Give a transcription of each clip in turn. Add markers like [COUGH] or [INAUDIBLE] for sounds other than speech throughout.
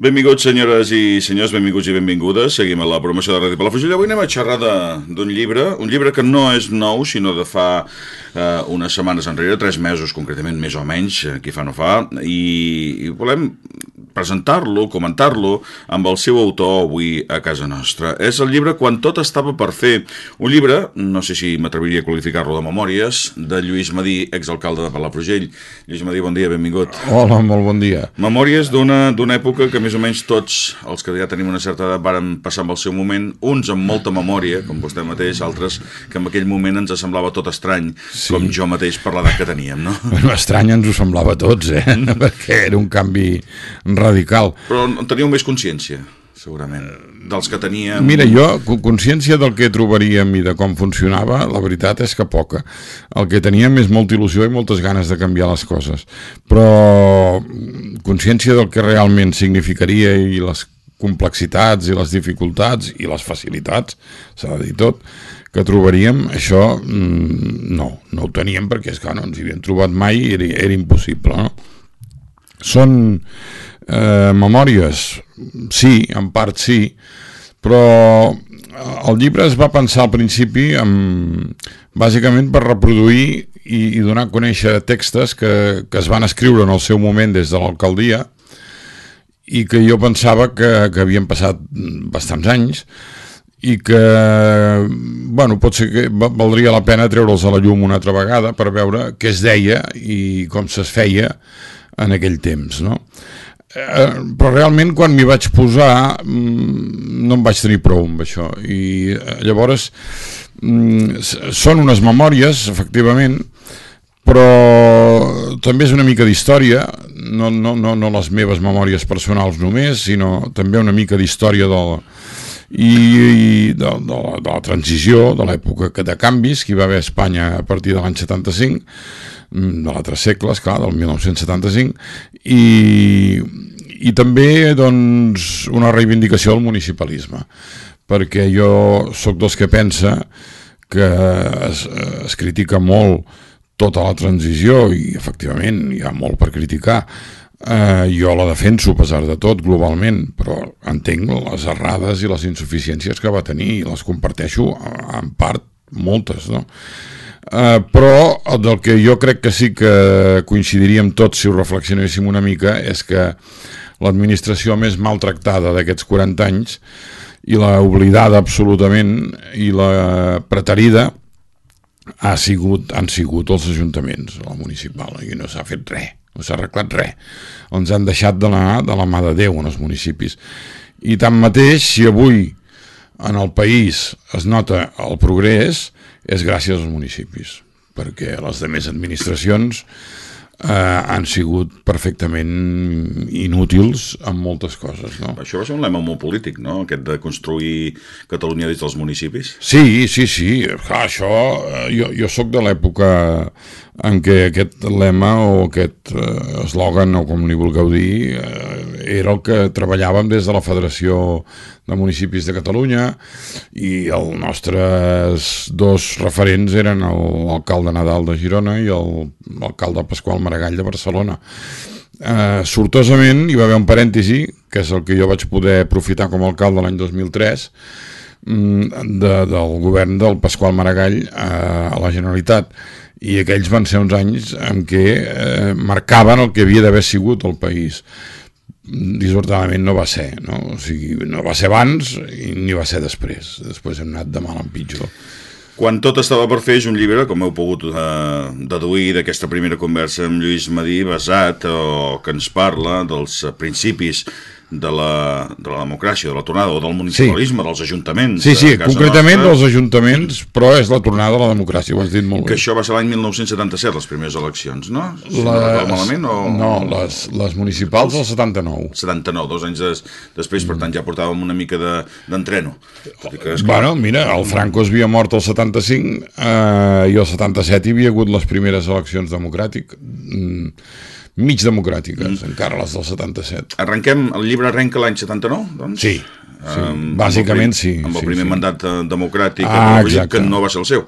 Benvinguts, senyores i senyors, benvinguts i benvingudes. Seguim a la promoció de Ràdio Palafrugell. Avui anem a xerrar d'un llibre, un llibre que no és nou, sinó de fa eh, unes setmanes enrere, tres mesos concretament, més o menys, eh, qui fa no fa, i, i volem presentar-lo, comentar-lo amb el seu autor avui a casa nostra. És el llibre Quan tot estava per fer, un llibre, no sé si m'atreviria a qualificar-lo de memòries, de Lluís Madí, exalcalde de Palafrugell. Lluís Madí, bon dia, benvingut. Hola, molt bon dia. Memòries d'una època que més o menys tots els que ja tenim una certa edat varen passar amb el seu moment, uns amb molta memòria, com vostè mateix, altres que en aquell moment ens semblava tot estrany, sí. com jo mateix per l'edat que teníem, no? Bueno, estrany ens ho semblava a tots, eh? [LAUGHS] Perquè era un canvi radical. Però en teníeu més consciència, segurament, dels que teníem... Mira, jo, consciència del que trobaríem i de com funcionava, la veritat és que poca. El que teníem és molta il·lusió i moltes ganes de canviar les coses. Però consciència del que realment significaria i les complexitats i les dificultats i les facilitats, s'ha de dir tot, que trobaríem, això mm, no, no ho teníem perquè és que no ens hi havíem trobat mai i era, era impossible. No? Són Eh, memòries, sí, en part sí, però el llibre es va pensar al principi amb, bàsicament per reproduir i, i donar a conèixer textos que, que es van escriure en el seu moment des de l'alcaldia i que jo pensava que, que havien passat bastants anys i que, bueno, pot ser que valdria la pena treure'ls a la llum una altra vegada per veure què es deia i com es feia en aquell temps, no? Eh, però realment quan m'hi vaig posar mm, no em vaig tenir prou amb això. I eh, llavors mm, són unes memòries efectivament però també és una mica d'història no, no, no, no les meves memòries personals només sinó també una mica d'història del, i, i de, de, la, de la transició de l'època de canvis que hi va haver a Espanya a partir de l'any 75 mm, de l'altre segle, esclar, del 1975 i, i també doncs, una reivindicació del municipalisme perquè jo sóc dels que pensa que es, es critica molt tota la transició i efectivament hi ha molt per criticar eh, jo la defenso a pesar de tot globalment però entenc les errades i les insuficiències que va tenir i les comparteixo en part moltes no? Eh, però del que jo crec que sí que coincidiríem tots si ho reflexionéssim una mica és que l'administració més maltractada d'aquests 40 anys i la oblidada absolutament i la preterida ha sigut, han sigut els ajuntaments, la municipal, i no s'ha fet res, no s'ha arreglat res. Ens han deixat de la, de la mà de Déu en els municipis. I tanmateix, si avui en el país es nota el progrés, és gràcies als municipis, perquè les demés administracions eh, han sigut perfectament inútils en moltes coses. No? Això va ser un lema molt polític, no? aquest de construir Catalunya des dels municipis. Sí, sí, sí. Clar, això, eh, jo, jo sóc de l'època en què aquest lema o aquest eh, eslògan, o com li vulgueu dir, eh, era el que treballàvem des de la Federació de Municipis de Catalunya i els nostres dos referents eren l'alcalde Nadal de Girona i l'alcalde Pasqual Maragall de Barcelona. Eh, sortosament hi va haver un parèntesi, que és el que jo vaig poder aprofitar com a alcalde l'any 2003, mm, de, del govern del Pasqual Maragall eh, a la Generalitat. I aquells van ser uns anys en què eh, marcaven el que havia d'haver sigut el país. Dissortadament no va ser no? O sigui, no va ser abans i ni va ser després. Després hem anat de mal en pitjor. Quan tot estava per fer és un llibre, com heu pogut eh, deduir d'aquesta primera conversa amb Lluís Madí, basat o que ens parla dels principis de la, de la democràcia, de la tornada, o del municipalisme, sí. dels ajuntaments. Sí, sí, concretament nostra. dels ajuntaments, però és la tornada de la democràcia, ho has dit molt bé. Que això va ser l'any 1977, les primeres eleccions, no? Si les, no malament, o... No, les, les municipals del 79. 79, dos anys des, després, per tant, ja portàvem una mica d'entreno. De, bueno, mira, el Franco es havia mort el 75 eh, i el 77 hi havia hagut les primeres eleccions democràtiques. Mm mig democràtiques, mm. encara les del 77. Arrenquem, el llibre arrenca l'any 79, doncs? Sí, sí. Um, bàsicament amb sí. Amb el sí, primer sí. mandat eh, democràtic ah, que no va ser el seu.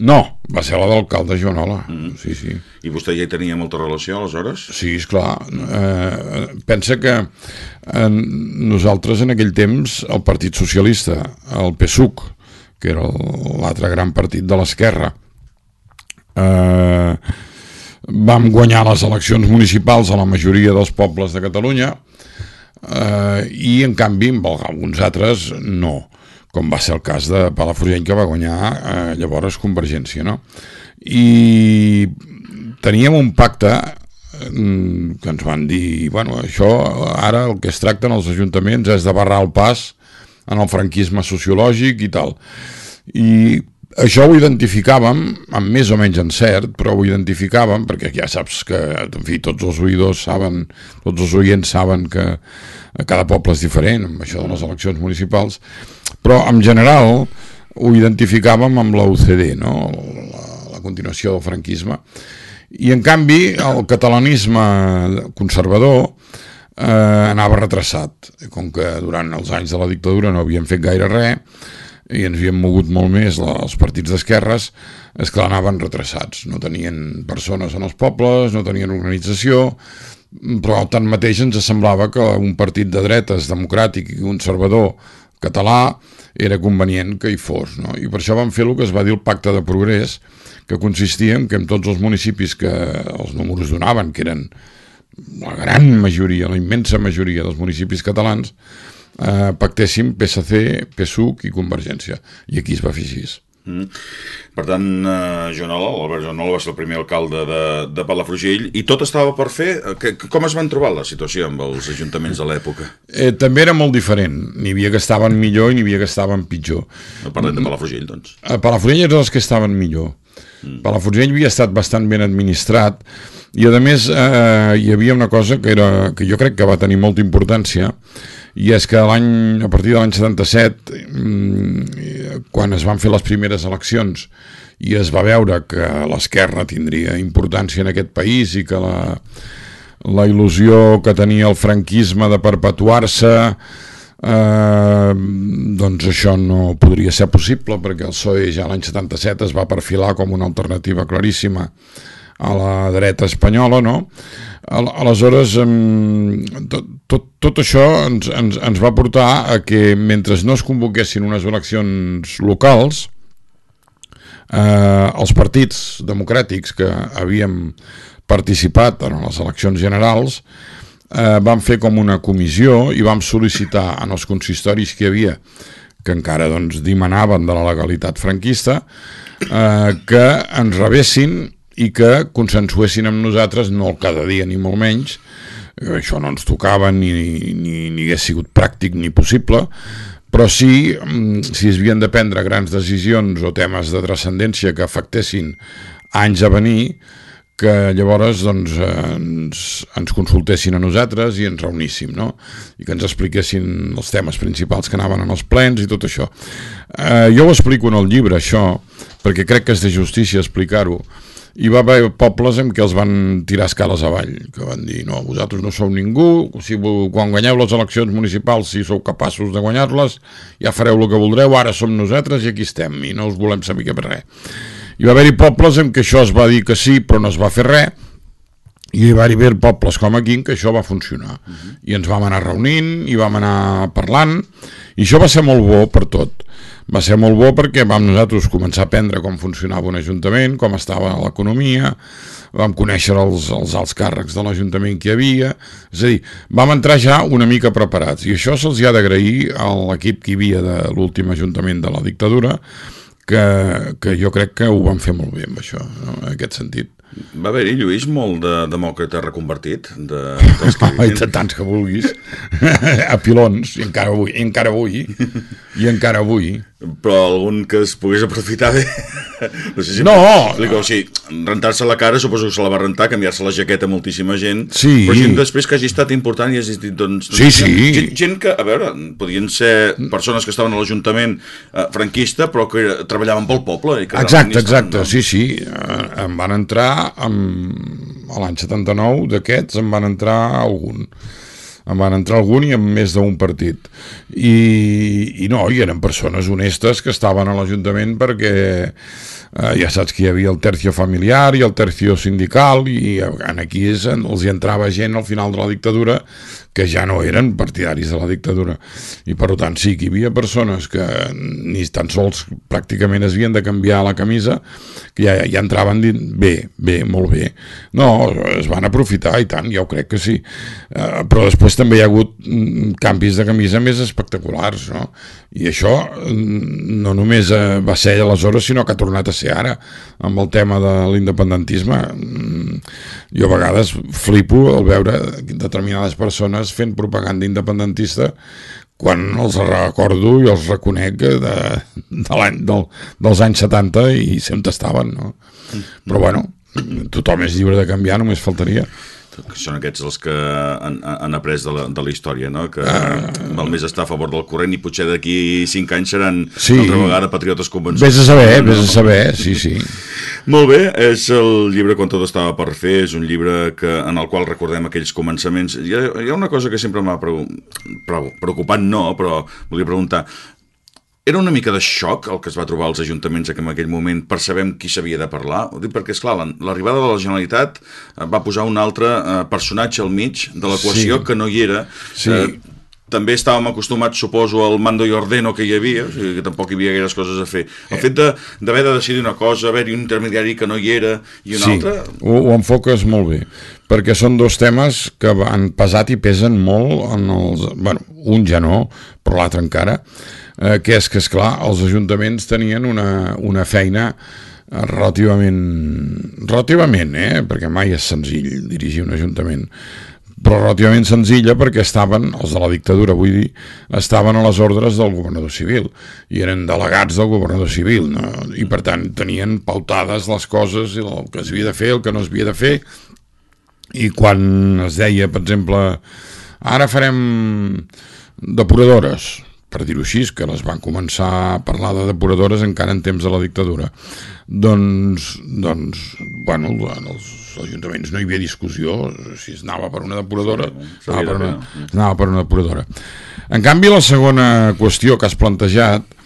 No, va ser la d'alcalde Joanola, mm. sí, sí. I vostè ja hi tenia molta relació, aleshores? Sí, és clar. Eh, pensa que eh, nosaltres en aquell temps, el Partit Socialista, el PSUC, que era l'altre gran partit de l'esquerra, eh, vam guanyar les eleccions municipals a la majoria dels pobles de Catalunya eh, i, en canvi, amb alguns altres, no com va ser el cas de Palafrugell que va guanyar eh, llavors Convergència no? i teníem un pacte mm, que ens van dir bueno, això ara el que es tracta en els ajuntaments és de barrar el pas en el franquisme sociològic i tal i això ho identificàvem amb més o menys encert, però ho identificàvem perquè ja saps que, en fi, tots els oïdors saben, tots els oients saben que cada poble és diferent amb això de les eleccions municipals però en general ho identificàvem amb la UCD, no? la, la continuació del franquisme. I en canvi el catalanisme conservador eh, anava retrasat, com que durant els anys de la dictadura no havien fet gaire res i ens havien mogut molt més els partits d'esquerres, és que anaven retrasats, no tenien persones en els pobles, no tenien organització, però tanmateix ens semblava que un partit de dretes democràtic i conservador català era convenient que hi fos. No? I per això vam fer el que es va dir el Pacte de Progrés, que consistia en que en tots els municipis que els números donaven, que eren la gran majoria, la immensa majoria dels municipis catalans, eh, pactéssim PSC, PSUC i Convergència. I aquí es va fer així. Mm. Per tant, eh, Joanola, l'Albert Joanola va ser el primer alcalde de, de Palafrugell i tot estava per fer. Que, com es van trobar la situació amb els ajuntaments de l'època? Eh, també era molt diferent. N'hi havia que estaven millor i n'hi havia que estaven pitjor. No parlem de Palafrugell, doncs. A Palafrugell eren els que estaven millor. Mm. Palafrugell havia estat bastant ben administrat i a més eh, hi havia una cosa que, era, que jo crec que va tenir molta importància i és que l'any a partir de l'any 77 mm, quan es van fer les primeres eleccions i es va veure que l'esquerra tindria importància en aquest país i que la, la il·lusió que tenia el franquisme de perpetuar-se eh, doncs això no podria ser possible perquè el PSOE ja l'any 77 es va perfilar com una alternativa claríssima a la dreta espanyola, no? Aleshores, tot, tot, tot això ens, ens, ens va portar a que mentre no es convoquessin unes eleccions locals, eh, els partits democràtics que havíem participat en les eleccions generals eh, vam fer com una comissió i vam sol·licitar en els consistoris que hi havia que encara doncs, dimanaven de la legalitat franquista eh, que ens rebessin i que consensuessin amb nosaltres, no cada dia ni molt menys, eh, això no ens tocava ni, ni, ni hagués sigut pràctic ni possible, però sí, mm, si es havien de prendre grans decisions o temes de transcendència que afectessin anys a venir, que llavors doncs, ens, ens consultessin a nosaltres i ens reuníssim, no? i que ens expliquessin els temes principals que anaven en els plens i tot això. Eh, jo ho explico en el llibre, això, perquè crec que és de justícia explicar-ho, hi va haver pobles en què els van tirar escales avall, que van dir, no, vosaltres no sou ningú, si quan guanyeu les eleccions municipals, si sou capaços de guanyar-les, ja fareu el que voldreu, ara som nosaltres i aquí estem, i no us volem saber que per res. Hi va haver-hi pobles en què això es va dir que sí, però no es va fer res, i hi va haver pobles com aquí en què això va funcionar. Uh -huh. I ens vam anar reunint, i vam anar parlant, i això va ser molt bo per tot va ser molt bo perquè vam nosaltres començar a aprendre com funcionava un ajuntament, com estava l'economia, vam conèixer els, els alts càrrecs de l'Ajuntament que hi havia, és a dir, vam entrar ja una mica preparats, i això se'ls ha d'agrair a l'equip que hi havia de l'últim Ajuntament de la dictadura, que, que jo crec que ho van fer molt bé amb això, no? en aquest sentit. Va haver-hi, Lluís, molt de demòcrata reconvertit? De, [LAUGHS] dels que Ai, de tants que vulguis. [LAUGHS] a pilons, i encara avui, i encara avui, i encara avui. Però algun que es pogués aprofitar bé? [LAUGHS] No! Sé si no! Explico, o sigui, rentar-se la cara, suposo que se la va rentar, canviar-se la jaqueta a moltíssima gent, sí. però gent després que hagi estat important i hagi dit, doncs... Sí, doncs, sí. Gent, gent que, a veure, podien ser persones que estaven a l'Ajuntament eh, franquista, però que treballaven pel poble. I que exacte, exacte, no? sí, sí. Eh, em van entrar, amb, a l'any 79 d'aquests, em van entrar algun en van entrar algun i amb més d'un partit. I, i no, i eren persones honestes que estaven a l'Ajuntament perquè eh, ja saps que hi havia el tercio familiar i el tercio sindical i en aquí és, els hi entrava gent al final de la dictadura que ja no eren partidaris de la dictadura. I per tant sí que hi havia persones que ni tan sols pràcticament es havien de canviar la camisa que ja, ja entraven dient bé, bé, molt bé. No, es van aprofitar i tant, jo crec que sí. Uh, però després també hi ha hagut mm, canvis de camisa més espectaculars no? i això mm, no només uh, va ser aleshores sinó que ha tornat a ser ara. Amb el tema de l'independentisme mm, jo a vegades flipo al veure determinades persones persones fent propaganda independentista quan els recordo i els reconec de, de del, dels anys 70 i sempre estaven, no? Però bueno, tothom és lliure de canviar, només faltaria que són aquests els que han, han après de la, de la història, no? que uh, val més estar a favor del corrent i potser d'aquí 5 anys seran sí. una altra vegada patriotes convençuts. Vés a saber, no? vés a saber, sí, sí. Molt bé, és el llibre Quan tot estava per fer, és un llibre que, en el qual recordem aquells començaments. Hi ha, hi ha una cosa que sempre m'ha preocupat, no, però volia preguntar, era una mica de xoc el que es va trobar als ajuntaments en aquell moment per saber qui s'havia de parlar? Ho dic perquè, esclar, l'arribada de la Generalitat eh, va posar un altre eh, personatge al mig de l'equació sí. que no hi era. Sí. Eh, també estàvem acostumats, suposo, al mando i ordeno que hi havia, o sigui, que tampoc hi havia gaires coses a fer. El eh. fet d'haver de, de decidir una cosa, haver-hi un intermediari que no hi era i un sí, altre... Ho, ho enfoques molt bé, perquè són dos temes que han pesat i pesen molt en els... bueno, un ja no, però l'altre encara, eh, que és que, és clar els ajuntaments tenien una, una feina relativament, relativament, eh? perquè mai és senzill dirigir un ajuntament, però relativament senzilla perquè estaven, els de la dictadura vull dir, estaven a les ordres del governador civil i eren delegats del governador civil no? i per tant tenien pautades les coses i el que s'havia de fer, el que no s'havia de fer i quan es deia, per exemple ara farem depuradores per dir-ho així, que les van començar a parlar de depuradores encara en temps de la dictadura. Doncs, doncs bueno, en els ajuntaments no hi havia discussió, si es anava per una depuradora, sí, anava, per una, anava per una depuradora. En canvi, la segona qüestió que has plantejat,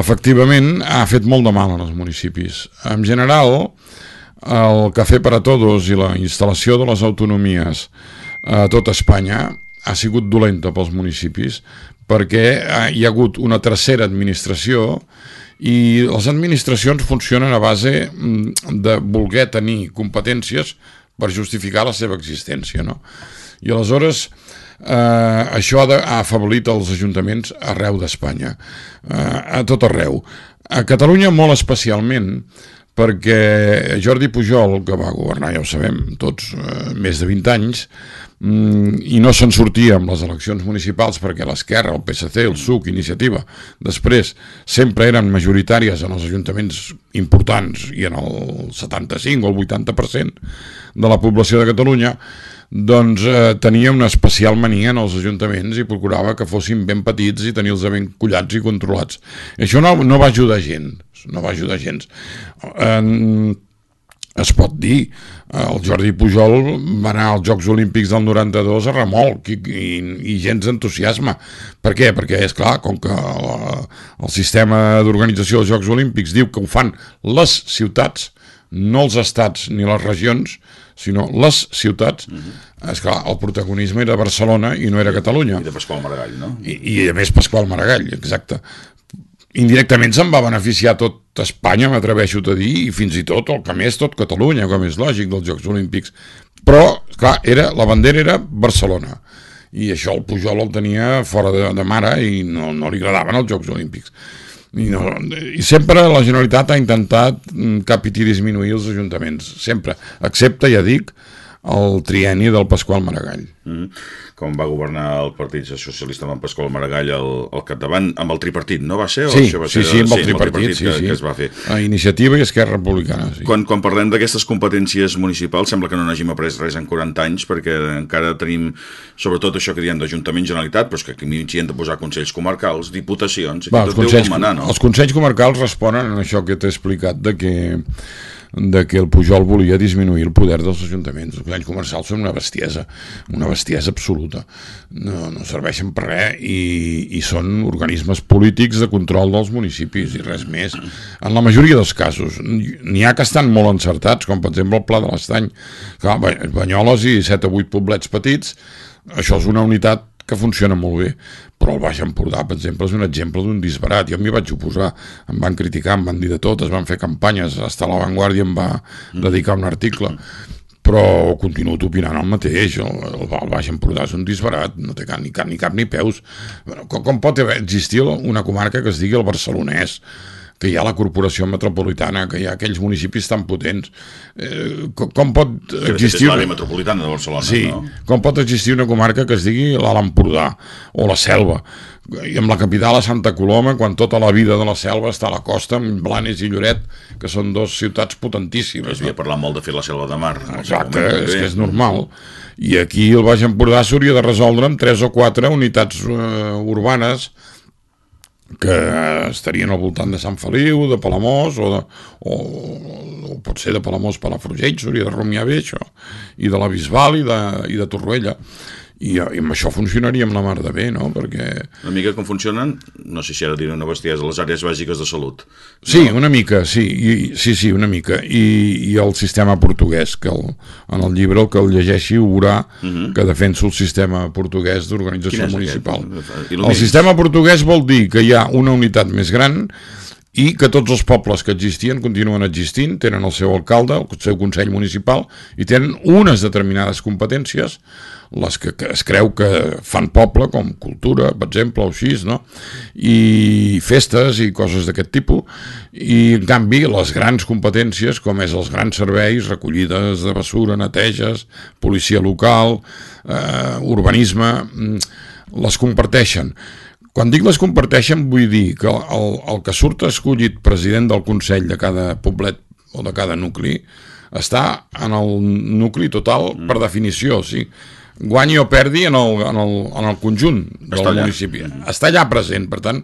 efectivament, ha fet molt de mal als municipis. En general, el Cafè per a Todos i la instal·lació de les autonomies a tot Espanya ha sigut dolenta pels municipis perquè eh, hi ha hagut una tercera administració i les administracions funcionen a base mm, de voler tenir competències per justificar la seva existència, no? I aleshores eh, això ha, de, ha afavorit els ajuntaments arreu d'Espanya, eh, a tot arreu. A Catalunya molt especialment, perquè Jordi Pujol, que va governar, ja ho sabem, tots eh, més de 20 anys, Mm, i no se'n sortia amb les eleccions municipals perquè l'esquerra, el PSC, el SUC, Iniciativa, després sempre eren majoritàries en els ajuntaments importants i en el 75 o el 80% de la població de Catalunya, doncs eh, tenia una especial mania en els ajuntaments i procurava que fossin ben petits i tenir-los ben collats i controlats. Això no, no va ajudar gens, no va ajudar gens. Eh, es pot dir, el Jordi Pujol va anar als Jocs Olímpics del 92 a remolc i, i, i gens d'entusiasme. Per què? Perquè, és clar, com que la, el sistema d'organització dels Jocs Olímpics diu que ho fan les ciutats, no els estats ni les regions, sinó les ciutats, -huh. és clar, el protagonisme era Barcelona i no era Catalunya. I de Pasqual Maragall, no? I, i a més Pasqual Maragall, exacte indirectament se'n va beneficiar tot Espanya, m'atreveixo a dir, i fins i tot el que més, tot Catalunya, com és lògic, dels Jocs Olímpics. Però, clar, era, la bandera era Barcelona, i això el Pujol el tenia fora de, de mare i no, no li agradaven els Jocs Olímpics. I, no, I sempre la Generalitat ha intentat mm, capitir i disminuir els ajuntaments, sempre, excepte, ja dic, el trieni del Pasqual Maragall. Mm. Com va governar el Partit Socialista amb Pasqual Maragall al, al capdavant, amb el tripartit, no va ser? Sí, o va sí, ser, sí, amb el sí, tripartit, amb el tripartit sí, que, sí. que es va fer. A Iniciativa i Esquerra Republicana, sí. Quan, quan parlem d'aquestes competències municipals, sembla que no n'hàgim après res en 40 anys, perquè encara tenim, sobretot això que diem d'Ajuntament Generalitat, però és que aquí m'hi han de posar consells comarcals, diputacions, va, els, consells, manar, no? els consells comarcals responen a això que t'he explicat, de que de que el Pujol volia disminuir el poder dels ajuntaments. Els consells comercials són una bestiesa, una bestiesa absoluta. No, no serveixen per res i, i són organismes polítics de control dels municipis i res més. En la majoria dels casos, n'hi ha que estan molt encertats, com per exemple el Pla de l'Estany. Banyoles i 7 o 8 poblets petits, això és una unitat que funciona molt bé, però el Baix Empordà, per exemple, és un exemple d'un disbarat. Jo m'hi vaig oposar, em van criticar, em van dir de tot, es van fer campanyes, hasta la Vanguardia em va dedicar un article, però continuo opinant el mateix, el, el, el Baix Empordà és un disbarat, no té cap ni cap ni, cap, ni peus. Com, com pot existir una comarca que es digui el Barcelonès, que hi ha la corporació metropolitana, que hi ha aquells municipis tan potents. Eh, com, com pot existir... l'àrea metropolitana de Barcelona, sí, no? Com pot existir una comarca que es digui l'Alt Empordà o la Selva, i amb la capital a Santa Coloma, quan tota la vida de la selva està a la costa, amb Blanes i Lloret, que són dos ciutats potentíssimes. Es havia no? parlat molt de fer la selva de mar. Exacte, moment, és que és normal. I aquí el Baix Empordà s'hauria de resoldre amb tres o quatre unitats eh, urbanes que estarien al voltant de Sant Feliu, de Palamós, o, de, o, o pot ser de Palamós Palafrugell, s'hauria de rumiar bé això, i de la Bisbal i de, i de Torroella i, i amb això funcionaria amb la mar de bé, no? Perquè... Una mica com funcionen, no sé si ara diré una bestiesa, les àrees bàsiques de salut. Sí, no? una mica, sí, i, sí, sí, una mica. I, i el sistema portuguès, que el, en el llibre el que el llegeixi ho veurà uh mhm. -huh. que defensa el sistema portuguès d'organització municipal. El, el sistema portuguès vol dir que hi ha una unitat més gran i que tots els pobles que existien continuen existint, tenen el seu alcalde, el seu consell municipal, i tenen unes determinades competències les que, que es creu que fan poble, com cultura, per exemple, o així, no? i festes i coses d'aquest tipus, i en canvi les grans competències, com és els grans serveis, recollides de bessura, neteges, policia local, eh, urbanisme, mm, les comparteixen. Quan dic les comparteixen vull dir que el, el que surt escollit president del Consell de cada poblet o de cada nucli està en el nucli total per definició, sí guanyi o perdi en el, en el, en el conjunt del Està municipi. Allà. Està allà present, per tant,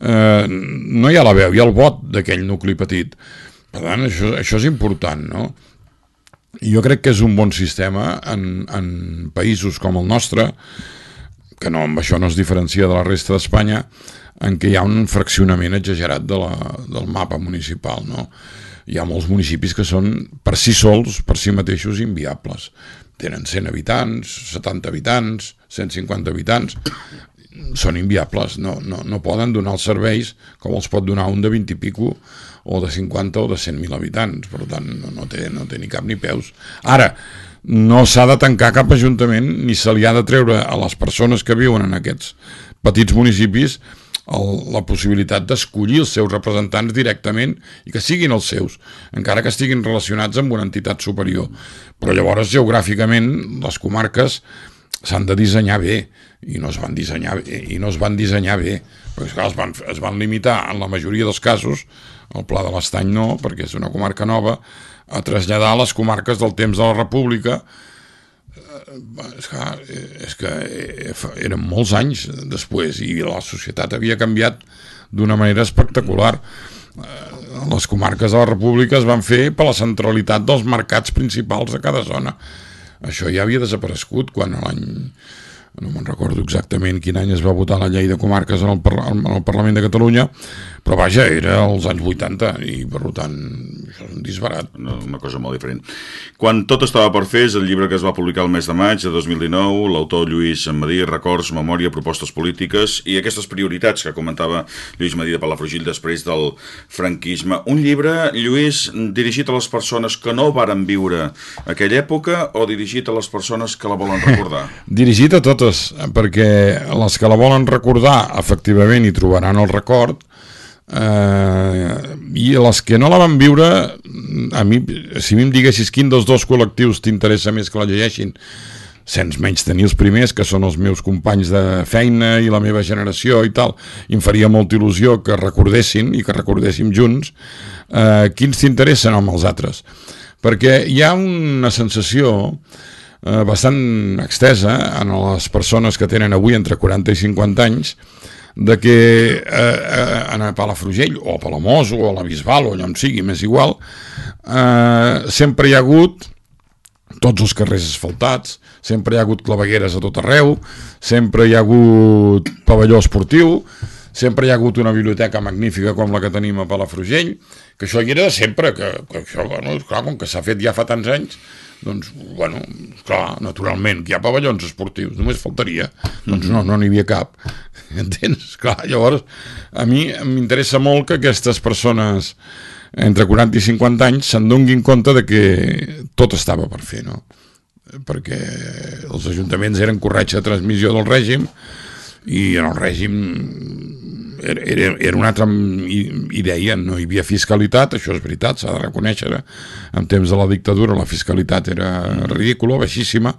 eh, no hi ha la veu, hi ha el vot d'aquell nucli petit. Per tant, això, això és important, no? Jo crec que és un bon sistema en, en països com el nostre, que no, amb això no es diferencia de la resta d'Espanya, en què hi ha un fraccionament exagerat de la, del mapa municipal, no? Hi ha molts municipis que són per si sols, per si mateixos, inviables tenen 100 habitants, 70 habitants, 150 habitants, són inviables, no, no, no poden donar els serveis com els pot donar un de 20 i pico o de 50 o de 100.000 habitants, per tant no, no, té, no té ni cap ni peus. Ara, no s'ha de tancar cap ajuntament ni se li ha de treure a les persones que viuen en aquests petits municipis el, la possibilitat d'escollir els seus representants directament i que siguin els seus, encara que estiguin relacionats amb una entitat superior. Però llavors, geogràficament, les comarques s'han de dissenyar bé i no es van dissenyar bé, i no es van dissenyar bé perquè esclar, es, van, es van limitar en la majoria dels casos el Pla de l'Estany no, perquè és una comarca nova a traslladar les comarques del temps de la República és que, és que eren molts anys després i la societat havia canviat d'una manera espectacular. Eh, les comarques de la república es van fer per la centralitat dels mercats principals de cada zona. Això ja havia desaparegut quan l'any no me'n recordo exactament quin any es va votar la llei de comarques en el, en el Parlament de Catalunya, però vaja, era als anys 80 i per tant això és un disbarat. Una, una cosa molt diferent. Quan tot estava per fer és el llibre que es va publicar el mes de maig de 2019, l'autor Lluís Madí, Records, Memòria, Propostes Polítiques i aquestes prioritats que comentava Lluís Madí de Palafrugell després del franquisme. Un llibre, Lluís, dirigit a les persones que no varen viure aquella època o dirigit a les persones que la volen recordar? [LAUGHS] dirigit a totes totes, perquè les que la volen recordar efectivament hi trobaran el record eh, i les que no la van viure a mi, si mi em diguessis quin dels dos col·lectius t'interessa més que la llegeixin sense menys tenir els primers, que són els meus companys de feina i la meva generació i tal, i em faria molta il·lusió que recordessin i que recordéssim junts eh, quins t'interessen amb els altres. Perquè hi ha una sensació eh, bastant extesa en les persones que tenen avui entre 40 i 50 anys de que eh, eh, a Palafrugell o a Palamós o a la Bisbal o allà on sigui, més igual eh, sempre hi ha hagut tots els carrers asfaltats, sempre hi ha hagut clavegueres a tot arreu, sempre hi ha hagut pavelló esportiu, sempre hi ha hagut una biblioteca magnífica com la que tenim a Palafrugell, que això hi era de sempre, que, que això, bueno, clar, com que s'ha fet ja fa tants anys, doncs, bueno, clar, naturalment, que hi ha pavellons esportius, només faltaria. Doncs no, no n'hi havia cap. [LAUGHS] Entens? Clar, llavors, a mi m'interessa molt que aquestes persones entre 40 i 50 anys se'n donguin compte de que tot estava per fer, no? Perquè els ajuntaments eren corretge de transmissió del règim i en el règim era, era, una altra idea, no hi havia fiscalitat, això és veritat, s'ha de reconèixer. En temps de la dictadura la fiscalitat era ridícula, baixíssima,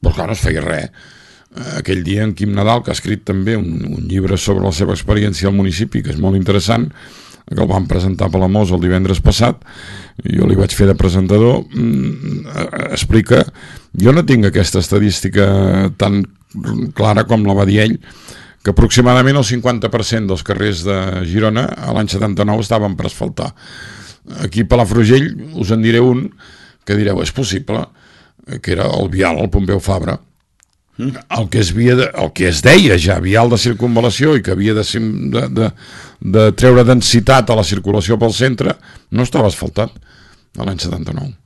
però clar, no es feia res. Aquell dia en Quim Nadal, que ha escrit també un, un llibre sobre la seva experiència al municipi, que és molt interessant, que el van presentar a Palamós el divendres passat, jo li vaig fer de presentador, mm, explica, jo no tinc aquesta estadística tan clara com la va dir ell, que aproximadament el 50% dels carrers de Girona a l'any 79 estaven per asfaltar. Aquí a Palafrugell us en diré un que direu, és possible, que era el Vial, el Pompeu Fabra, el que, es havia de, el que es deia ja vial de circunvalació i que havia de, de, de, de treure densitat a la circulació pel centre no estava asfaltat a l'any 79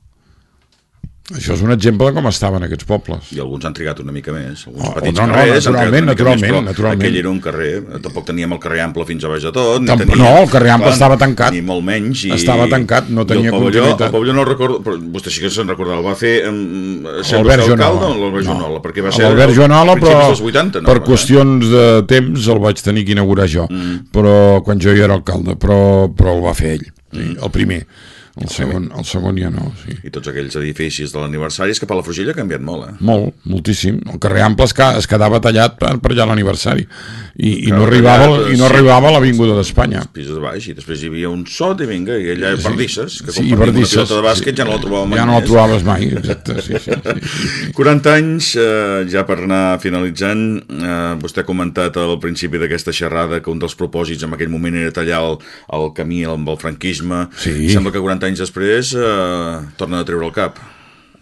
això és un exemple de com estaven aquests pobles. I alguns han trigat una mica més. Alguns Oh, petits no, no, carrers naturalment, naturalment, més, naturalment. Aquell era un carrer, tampoc teníem el carrer ample fins a baix de tot. Tamp- teníem- no, el carrer ample estava tancat. Ni molt menys. I, Estava tancat, no tenia el pavelló, continuïtat. El pavelló no el recordo, però vostè sí que se'n recorda, el va fer um, Albert Joanola. l'Albert No. Joanola, perquè va ser Albert Joanola, però principis dels 80, no? per qüestions de temps el vaig tenir que inaugurar jo, Mm. però quan jo hi era alcalde, però, però el va fer ell, Mm. el primer. El segon, el segon ja no, sí. I tots aquells edificis de l'aniversari, és que Palafrugell ha canviat molt, eh? Molt, moltíssim. El carrer Ample es, es quedava tallat per, per allà l'aniversari i, i, no arribava, i no sí. arribava a l'Avinguda d'Espanya. pisos de baix, i després hi havia un sot, i vinga, i allà sí. bardisses, que Sí, sí, bardisses, una de bàsquet sí. ja no la trobàvem Ja no la trobaves mai, exacte, sí, sí, sí. 40 [LAUGHS] anys, eh, ja per anar finalitzant, eh, vostè ha comentat al principi d'aquesta xerrada que un dels propòsits en aquell moment era tallar el, el camí amb el franquisme. Sí. Sembla que 40 anys després eh, torna a treure el cap.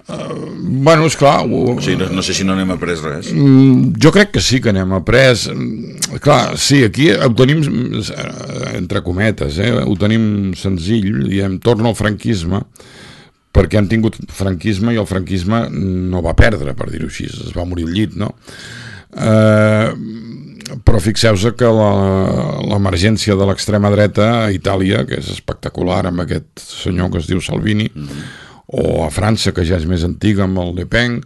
Bueno, esclar, ho, O sigui, no, no sé si no n'hem après res. Mm, jo crec que sí que n'hem après Mm, clar, sí, aquí ho tenim eh, entre cometes, eh? ho tenim senzill diem, torna al franquisme perquè han tingut franquisme i el franquisme no va perdre, per dir-ho així es va morir al llit, no? Eh, però fixeu-vos que l'emergència de l'extrema dreta a Itàlia, que és espectacular amb aquest senyor que es diu Salvini, o a França, que ja és més antiga, amb el Le Pen,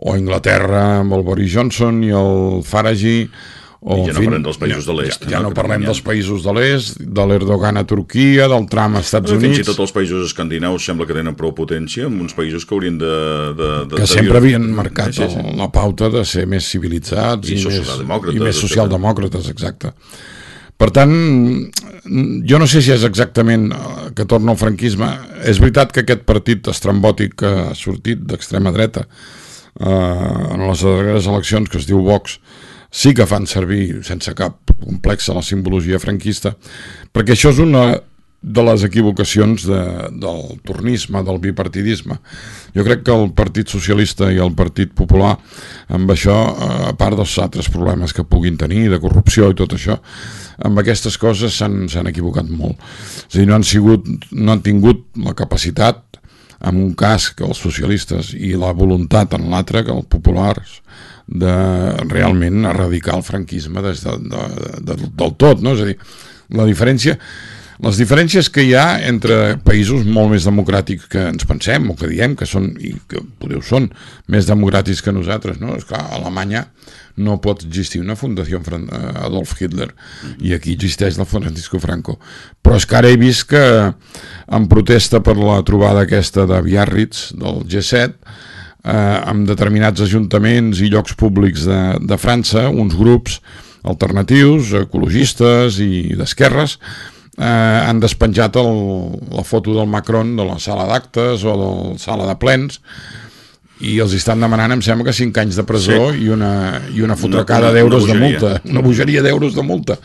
o a Anglaterra amb el Boris Johnson i el Farage, o, I ja no parlem dels països de l'est, Ja, ja no, no parlem dels països de l'est, de l'Erdogan a Turquia, del Trump als Estats Fins i Units, tot els països escandinaus sembla que tenen prou potència, amb uns països que haurien de... de, de que sempre havien marcat Sí, sí. la pauta de ser més civilitzats I i, més, i més socialdemòcrates, exacte. Per tant, jo no sé si és exactament eh, que torna al franquisme. És veritat que aquest partit estrambòtic que ha sortit d'extrema dreta eh, en les darreres eleccions, que es diu Vox, sí que fan servir sense cap complex la simbologia franquista, perquè això és una de les equivocacions de, del tornisme, del bipartidisme. Jo crec que el Partit Socialista i el Partit Popular, amb això, eh, a part dels altres problemes que puguin tenir, de corrupció i tot això, amb aquestes coses s'han equivocat molt. És a dir, no han, sigut, no han tingut la capacitat, en un cas que els socialistes i la voluntat en l'altre que els populars de realment erradicar el franquisme des de, de, de, del tot, no? És a dir, la diferència les diferències que hi ha entre països molt més democràtics que ens pensem o que diem que són, i que ho són, més democràtics que nosaltres, no? És clar, Alemanya no pot existir una fundació Fran- eh, Adolf Hitler. I aquí existeix la Francisco Franco. Però és que ara he vist que en protesta per la trobada aquesta de Biarritz del G7 eh, amb determinats ajuntaments i llocs públics de, de França, uns grups alternatius, ecologistes i d'esquerres, eh, han despenjat el, la foto del Macron de la sala d'actes o de la sala de plens i els estan demanant, em sembla que 5 anys de presó Sí. i una, i una fotracada d'euros de multa, una bogeria d'euros de multa.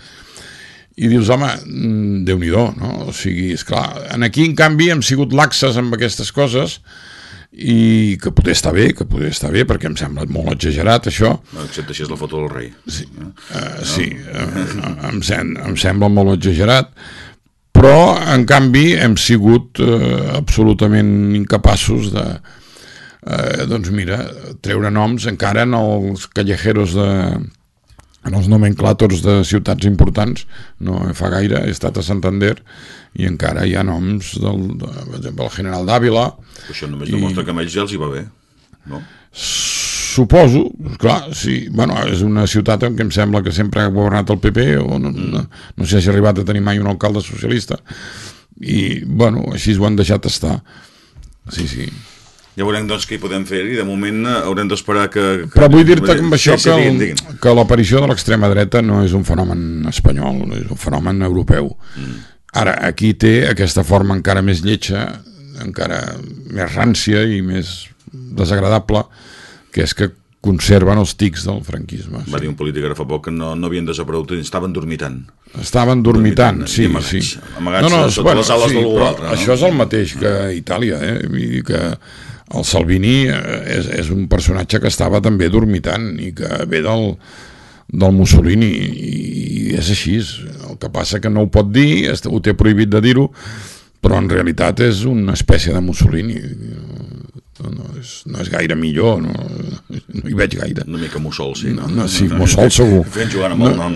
i dius, home, mm, déu nhi no? O sigui, és clar, en aquí, en canvi, hem sigut laxes amb aquestes coses i que poder estar bé, que poder estar bé, perquè em sembla molt exagerat, això. Excepte si és la foto del rei. Sí, uh, sí uh, em, sem em sembla molt exagerat, però, en canvi, hem sigut uh, absolutament incapaços de, uh, doncs mira, treure noms encara en els callejeros de, en els nomenclàtors de ciutats importants, no fa gaire, he estat a Santander i encara hi ha noms del, de, per exemple, el general d'Àvila. Això només i... demostra que a ells ja els hi va bé, no? Suposo, clar, sí. Bueno, és una ciutat en què em sembla que sempre ha governat el PP, o no, mm. no, no sé si ha arribat a tenir mai un alcalde socialista, i, bueno, així ho han deixat estar. Sí, sí. Ja veurem doncs què hi podem fer i de moment eh, haurem d'esperar que, que... Però vull dir-te amb això sí, sí, que, que l'aparició de l'extrema dreta no és un fenomen espanyol, és un fenomen europeu. Mm. Ara, aquí té aquesta forma encara més lletja, encara més rància i més desagradable, que és que conserven els tics del franquisme. Va sí. dir un polític ara fa poc que no, no havien desaparegut, estaven dormitant. Estaven dormitant, dormitant sí, amagats, sí. Amagats no, no, sota bueno, les ales sí, d'algú altre. No? Això és el mateix que Itàlia, eh? Vull dir que el Salvini eh, és, és un personatge que estava també dormitant i que ve del, del Mussolini i és així. El que passa que no ho pot dir ho té prohibit de dir-ho però en realitat és una espècie de Mussolini. No, no, és, no és gaire millor no, no hi veig gaire. Una mica mussol sí, no, no, sí mussol segur. Fent jugant amb el nom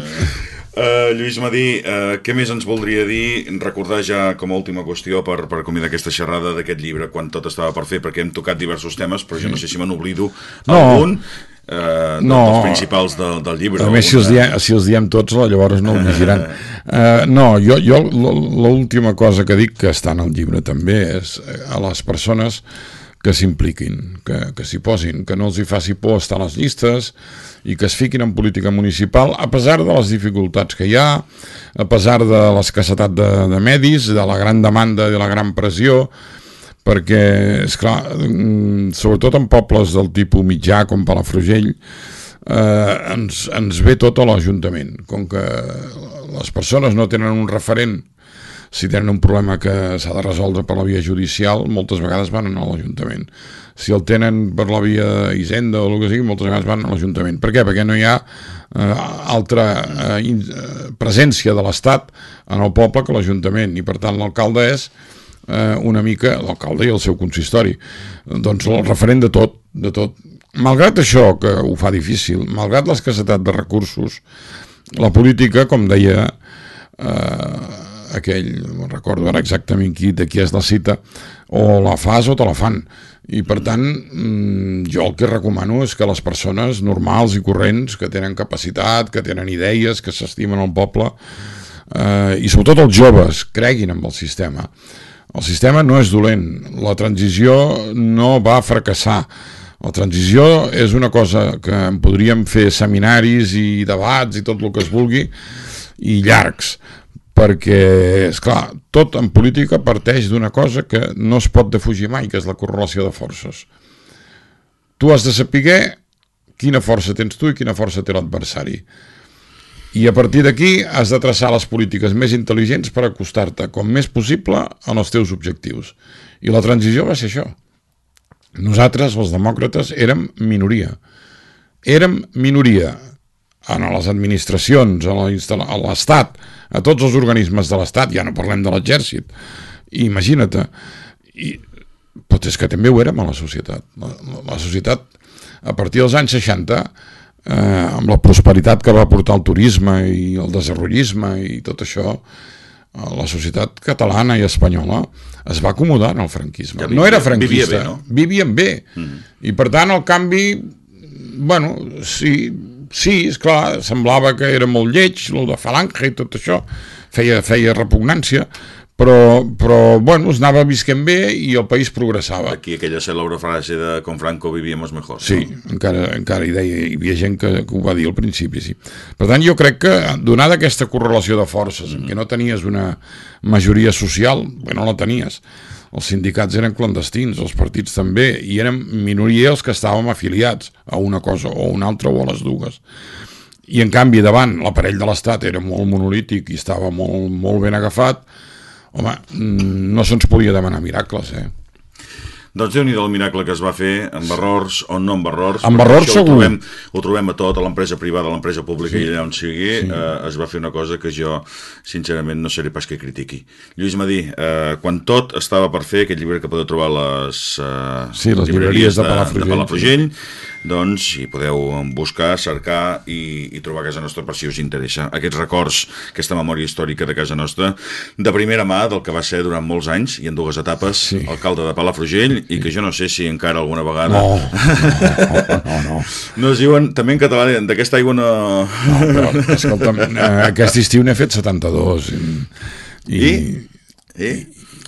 Uh, Lluís Madí, uh, què més ens voldria dir? Recordar ja com a última qüestió per, per convidar aquesta xerrada d'aquest llibre quan tot estava per fer, perquè hem tocat diversos temes, però jo no sé si me n'oblido no. algun uh, no. dels principals del, del llibre. A més, si els, diem, si els diem tots, llavors no el llegiran. Uh, [LAUGHS] no, jo, jo l'última cosa que dic que està en el llibre també és a les persones que s'impliquin, que, que s'hi posin, que no els hi faci por estar a les llistes i que es fiquin en política municipal a pesar de les dificultats que hi ha, a pesar de l'escassetat de, de medis, de la gran demanda i de la gran pressió, perquè, és clar, mm, sobretot en pobles del tipus mitjà com Palafrugell, eh, ens, ens ve tot a l'Ajuntament. Com que les persones no tenen un referent si tenen un problema que s'ha de resoldre per la via judicial, moltes vegades van a l'Ajuntament. Si el tenen per la via Hisenda o el que sigui, moltes vegades van a l'Ajuntament. Per què? Perquè no hi ha eh, altra eh, eh, presència de l'Estat en el poble que l'Ajuntament, i per tant l'alcalde és eh, una mica, l'alcalde i el seu consistori, doncs el referent de tot, de tot. Malgrat això, que ho fa difícil, malgrat l'escassetat de recursos, la política, com deia eh, aquell, no recordo ara exactament qui, de qui és la cita, o la fas o te la fan. I per tant, mm, jo el que recomano és que les persones normals i corrents, que tenen capacitat, que tenen idees, que s'estimen el poble, eh, i sobretot els joves, creguin en el sistema. El sistema no és dolent, la transició no va fracassar, la transició és una cosa que en podríem fer seminaris i debats i tot el que es vulgui, i llargs, perquè, és clar, tot en política parteix d'una cosa que no es pot defugir mai, que és la correlació de forces. Tu has de saber quina força tens tu i quina força té l'adversari. I a partir d'aquí has de traçar les polítiques més intel·ligents per acostar-te com més possible als teus objectius. I la transició va ser això. Nosaltres, els demòcrates, érem minoria. Érem minoria en les administracions, a l'Estat, a tots els organismes de l'Estat, ja no parlem de l'exèrcit. Imagina't, i, però és que també ho érem a la societat. La, la, societat, a partir dels anys 60, eh, amb la prosperitat que va portar el turisme i el desenvolupisme i tot això, eh, la societat catalana i espanyola es va acomodar en el franquisme. Ja vivia, no era franquista, vivia bé, no? vivien bé. Mm. I per tant el canvi, bueno, sí, sí, és clar, semblava que era molt lleig, el de Falange i tot això, feia, feia repugnància, però, però bueno, es anava visquent bé i el país progressava. Aquí aquella cèlebre frase de con Franco vivíamos mejor. Sí, no? encara, encara hi deia, hi havia gent que, que ho va dir al principi, sí. Per tant, jo crec que, donada aquesta correlació de forces, mm -hmm. en què no tenies una majoria social, bueno, la tenies, els sindicats eren clandestins, els partits també, i eren minoria els que estàvem afiliats a una cosa o a una altra o a les dues. i en canvi davant l'aparell de l'Estat era molt monolític i estava molt, molt ben agafat, home, mm, no se'ns podia demanar miracles, eh? Doncs déu nhi el miracle que es va fer, amb errors o no amb errors. Amb errors segur. Ho trobem, ho trobem a tot, a l'empresa privada, a l'empresa pública Sí. i allà on sigui, Sí. eh, es va fer una cosa que jo, sincerament, no seré pas que critiqui. Lluís Madí, eh, quan tot estava per fer, aquest llibre que podeu trobar a les, eh, Sí, les llibreries de Palafrugell, de Palafrugell doncs hi podeu buscar, cercar i, i trobar a casa nostra per si us interessa. Aquests records, aquesta memòria històrica de casa nostra, de primera mà del que va ser durant molts anys i en dues etapes, Sí. alcalde de Palafrugell, i que jo no sé si encara alguna vegada... No, [LAUGHS] no, no, no. No es diuen, també en català, d'aquesta aigua no... no però, escolta'm, eh, aquest estiu n'he fet 72 i, i, I? I?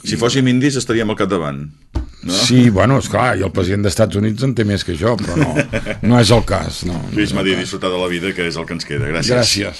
Si fóssim indis estaríem al capdavant. No? Sí, bueno, és clar, i el president dels Estats Units en té més que jo, però no, no és el cas. No, Lluís Madí, cas. disfrutar de la vida, que és el que ens queda. Gràcies. Gràcies.